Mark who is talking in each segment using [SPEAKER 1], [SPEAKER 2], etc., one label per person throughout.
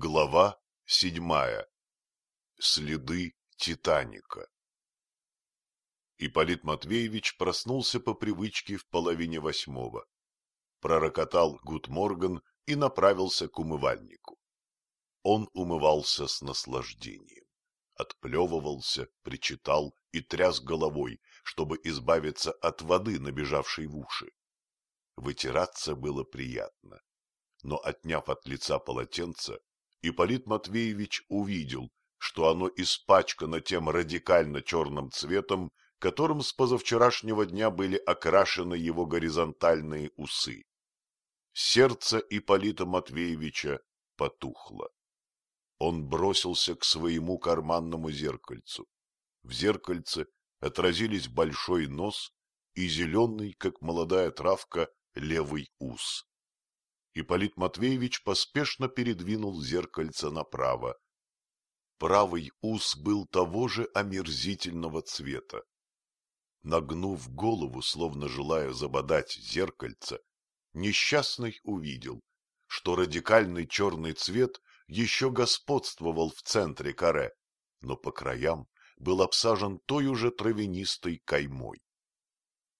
[SPEAKER 1] Глава седьмая. Следы Титаника. Ипполит Матвеевич проснулся по привычке в половине восьмого. Пророкотал Гудморган и направился к умывальнику. Он умывался с наслаждением. Отплевывался, причитал и тряс головой, чтобы избавиться от воды, набежавшей в уши. Вытираться было приятно. Но, отняв от лица полотенце, Ипполит Матвеевич увидел, что оно испачкано тем радикально черным цветом, которым с позавчерашнего дня были окрашены его горизонтальные усы. Сердце Ипполита Матвеевича потухло. Он бросился к своему карманному зеркальцу. В зеркальце отразились большой нос и зеленый, как молодая травка, левый ус. Ипполит Матвеевич поспешно передвинул зеркальце направо. Правый ус был того же омерзительного цвета. Нагнув голову, словно желая забодать зеркальце, несчастный увидел, что радикальный черный цвет еще господствовал в центре каре, но по краям был обсажен той уже травянистой каймой.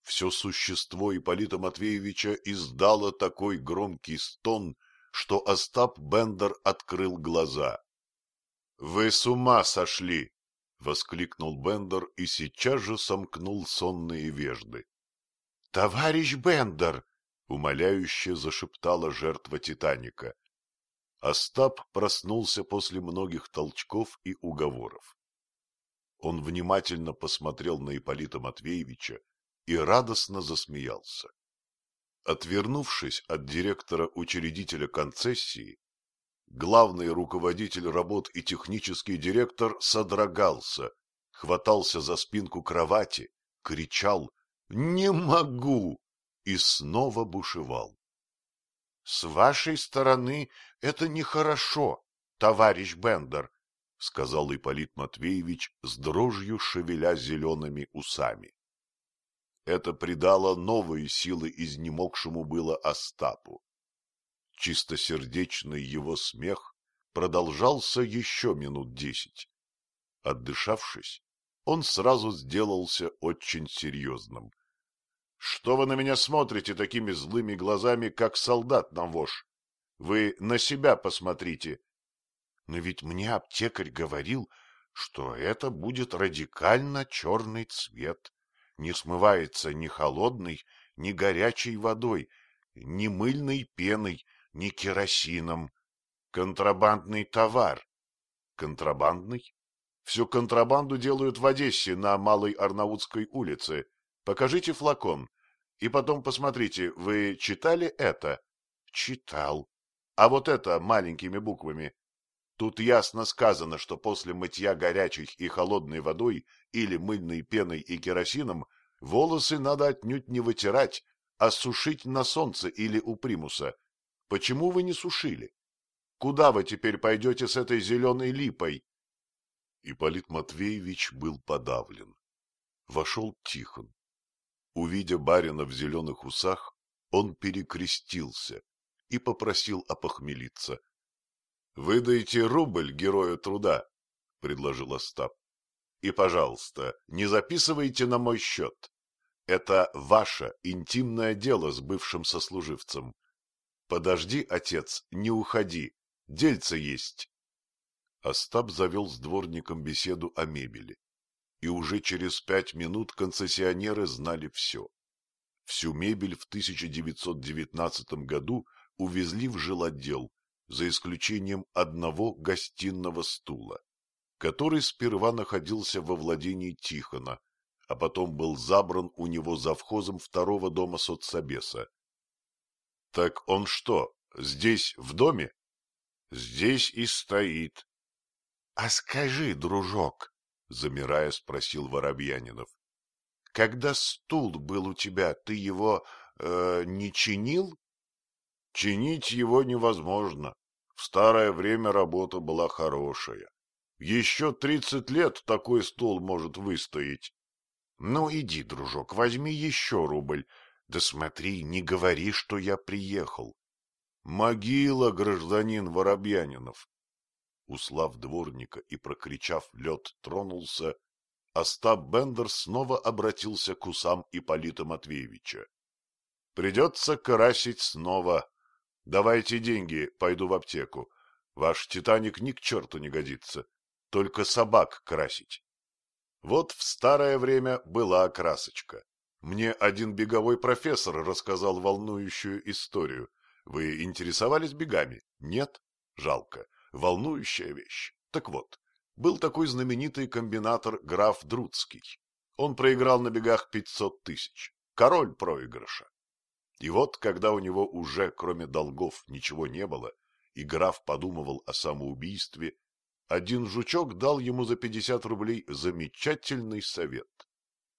[SPEAKER 1] Все существо Ипполита Матвеевича издало такой громкий стон, что Остап Бендер открыл глаза. — Вы с ума сошли! — воскликнул Бендер и сейчас же сомкнул сонные вежды. — Товарищ Бендер! — умоляюще зашептала жертва Титаника. Остап проснулся после многих толчков и уговоров. Он внимательно посмотрел на Ипполита Матвеевича и радостно засмеялся. Отвернувшись от директора-учредителя концессии, главный руководитель работ и технический директор содрогался, хватался за спинку кровати, кричал «Не могу!» и снова бушевал. — С вашей стороны это нехорошо, товарищ Бендер, — сказал Ипполит Матвеевич с дрожью шевеля зелеными усами. Это придало новые силы изнемогшему было Остапу. Чистосердечный его смех продолжался еще минут десять. Отдышавшись, он сразу сделался очень серьезным. — Что вы на меня смотрите такими злыми глазами, как солдат на вож? Вы на себя посмотрите. Но ведь мне аптекарь говорил, что это будет радикально черный цвет не смывается ни холодной, ни горячей водой, ни мыльной пеной, ни керосином. Контрабандный товар. Контрабандный? Всю контрабанду делают в Одессе на Малой Арнаутской улице. Покажите флакон. И потом посмотрите, вы читали это? Читал. А вот это маленькими буквами. Тут ясно сказано, что после мытья горячей и холодной водой или мыльной пеной и керосином волосы надо отнюдь не вытирать, а сушить на солнце или у примуса. Почему вы не сушили? Куда вы теперь пойдете с этой зеленой липой? Ипполит Матвеевич был подавлен. Вошел Тихон. Увидя барина в зеленых усах, он перекрестился и попросил опохмелиться. Выдайте рубль герою труда, — предложил Остап. И, пожалуйста, не записывайте на мой счет. Это ваше интимное дело с бывшим сослуживцем. Подожди, отец, не уходи, дельце есть. Остап завел с дворником беседу о мебели. И уже через пять минут концессионеры знали все. Всю мебель в 1919 году увезли в жилотдел за исключением одного гостиного стула, который сперва находился во владении Тихона, а потом был забран у него завхозом второго дома соцсобеса. — Так он что, здесь, в доме? — Здесь и стоит. — А скажи, дружок, — замирая спросил Воробьянинов, — когда стул был у тебя, ты его э, не чинил? Чинить его невозможно. В старое время работа была хорошая. Еще тридцать лет такой стол может выстоять. Ну, иди, дружок, возьми еще рубль. Да смотри, не говори, что я приехал. Могила, гражданин Воробьянинов. Услав дворника и прокричав «лед тронулся», Остап Бендер снова обратился к усам Ипполита Матвеевича. — Придется красить снова. Давайте деньги, пойду в аптеку. Ваш «Титаник» ни к черту не годится. Только собак красить. Вот в старое время была красочка. Мне один беговой профессор рассказал волнующую историю. Вы интересовались бегами? Нет? Жалко. Волнующая вещь. Так вот, был такой знаменитый комбинатор граф Друцкий. Он проиграл на бегах 500 тысяч. Король проигрыша. И вот, когда у него уже, кроме долгов, ничего не было, и граф подумывал о самоубийстве, один жучок дал ему за 50 рублей замечательный совет.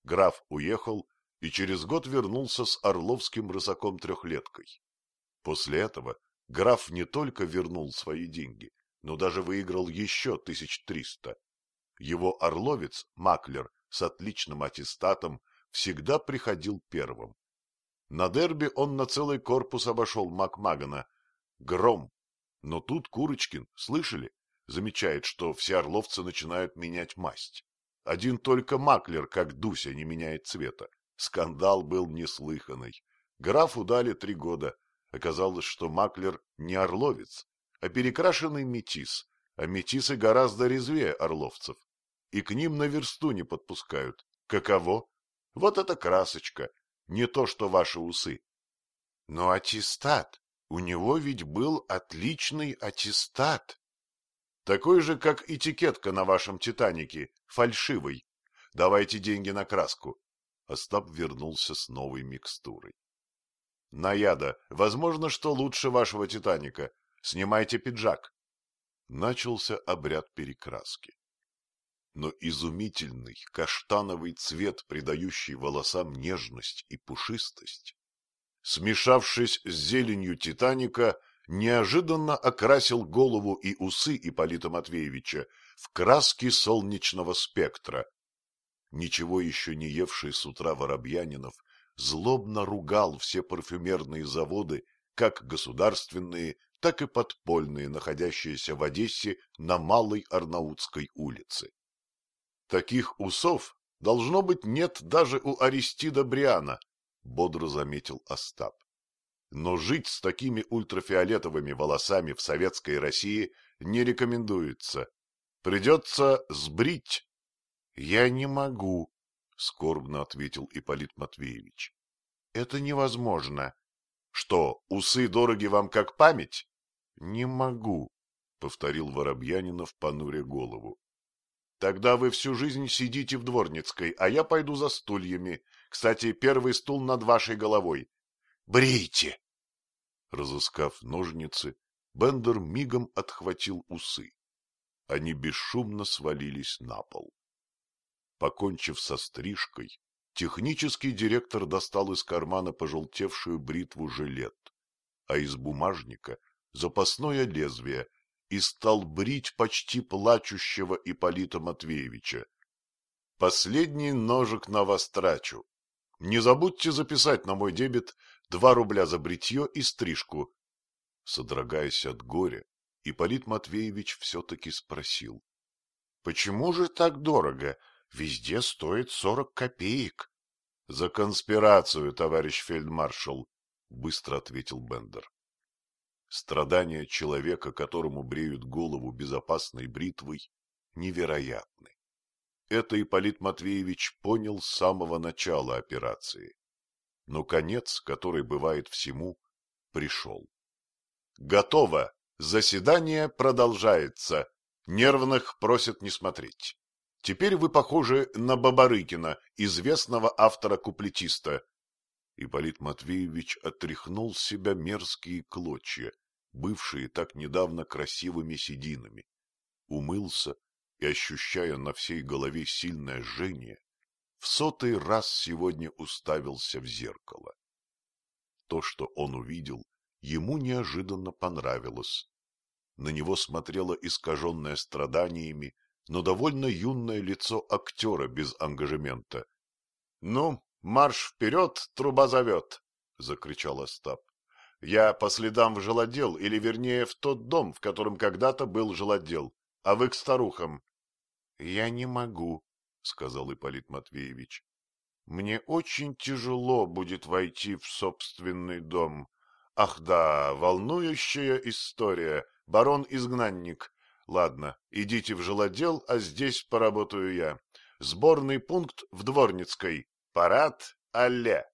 [SPEAKER 1] Граф уехал и через год вернулся с орловским рысаком-трехлеткой. После этого граф не только вернул свои деньги, но даже выиграл еще тысяч триста. Его орловец, маклер, с отличным аттестатом, всегда приходил первым. На дерби он на целый корпус обошел Макмагана. Гром. Но тут Курочкин, слышали, замечает, что все орловцы начинают менять масть. Один только маклер, как Дуся, не меняет цвета. Скандал был неслыханный. Графу дали три года. Оказалось, что маклер не орловец, а перекрашенный метис, а метисы гораздо резвее орловцев. И к ним на версту не подпускают. Каково? Вот это красочка, не то что ваши усы. Но аттестат, у него ведь был отличный аттестат. Такой же, как этикетка на вашем «Титанике», фальшивый. Давайте деньги на краску. Остап вернулся с новой микстурой. Наяда, возможно, что лучше вашего «Титаника», Снимайте пиджак. Начался обряд перекраски. Но изумительный каштановый цвет, придающий волосам нежность и пушистость, смешавшись с зеленью Титаника, неожиданно окрасил голову и усы Ипполита Матвеевича в краски солнечного спектра. Ничего еще не евший с утра Воробьянинов злобно ругал все парфюмерные заводы, как государственные, так и подпольные, находящиеся в Одессе на Малой Арнаутской улице. Таких усов, должно быть, нет даже у Аристида Бриана, бодро заметил Остап. Но жить с такими ультрафиолетовыми волосами в советской России не рекомендуется. Придется сбрить. — Я не могу, — скорбно ответил Ипполит Матвеевич. — Это невозможно. — Что, усы дороги вам как память? — Не могу, — повторил Воробьянинов, понуря голову. — Тогда вы всю жизнь сидите в Дворницкой, а я пойду за стульями. Кстати, первый стул над вашей головой. — Брейте! Разыскав ножницы, Бендер мигом отхватил усы. Они бесшумно свалились на пол. Покончив со стрижкой, технический директор достал из кармана пожелтевшую бритву жилет, а из бумажника запасное лезвие и стал брить почти плачущего Ипполита Матвеевича. Последний ножик на вас трачу. Не забудьте записать на мой дебет два рубля за бритье и стрижку. Содрогаясь от горя, Ипполит Матвеевич все-таки спросил. — Почему же так дорого? Везде стоит сорок копеек. — За конспирацию, товарищ фельдмаршал, — быстро ответил Бендер. Страдания человека, которому бреют голову безопасной бритвой, невероятны. Это Ипполит Матвеевич понял с самого начала операции. Но конец, который бывает всему, пришел. Готово! Заседание продолжается. Нервных просят не смотреть. Теперь вы похожи на Бабарыкина, известного автора-куплетиста. Ипполит Матвеевич отряхнул с себя мерзкие клочья, бывшие так недавно красивыми сединами, умылся и, ощущая на всей голове сильное жжение, в сотый раз сегодня уставился в зеркало. То, что он увидел, ему неожиданно понравилось. На него смотрело искаженное страданиями, но довольно юное лицо актера без ангажемента. — Ну, марш вперед, труба зовет! — закричал Остап. — Я по следам в жилотдел, или вернее в тот дом, в котором когда-то был жилотдел. а вы к старухам. — Я не могу, — сказал Ипполит Матвеевич. — Мне очень тяжело будет войти в собственный дом. Ах да, волнующая история. Барон-изгнанник. Ладно, идите в жилодел, а здесь поработаю я. Сборный пункт в Дворницкой. Парад алле.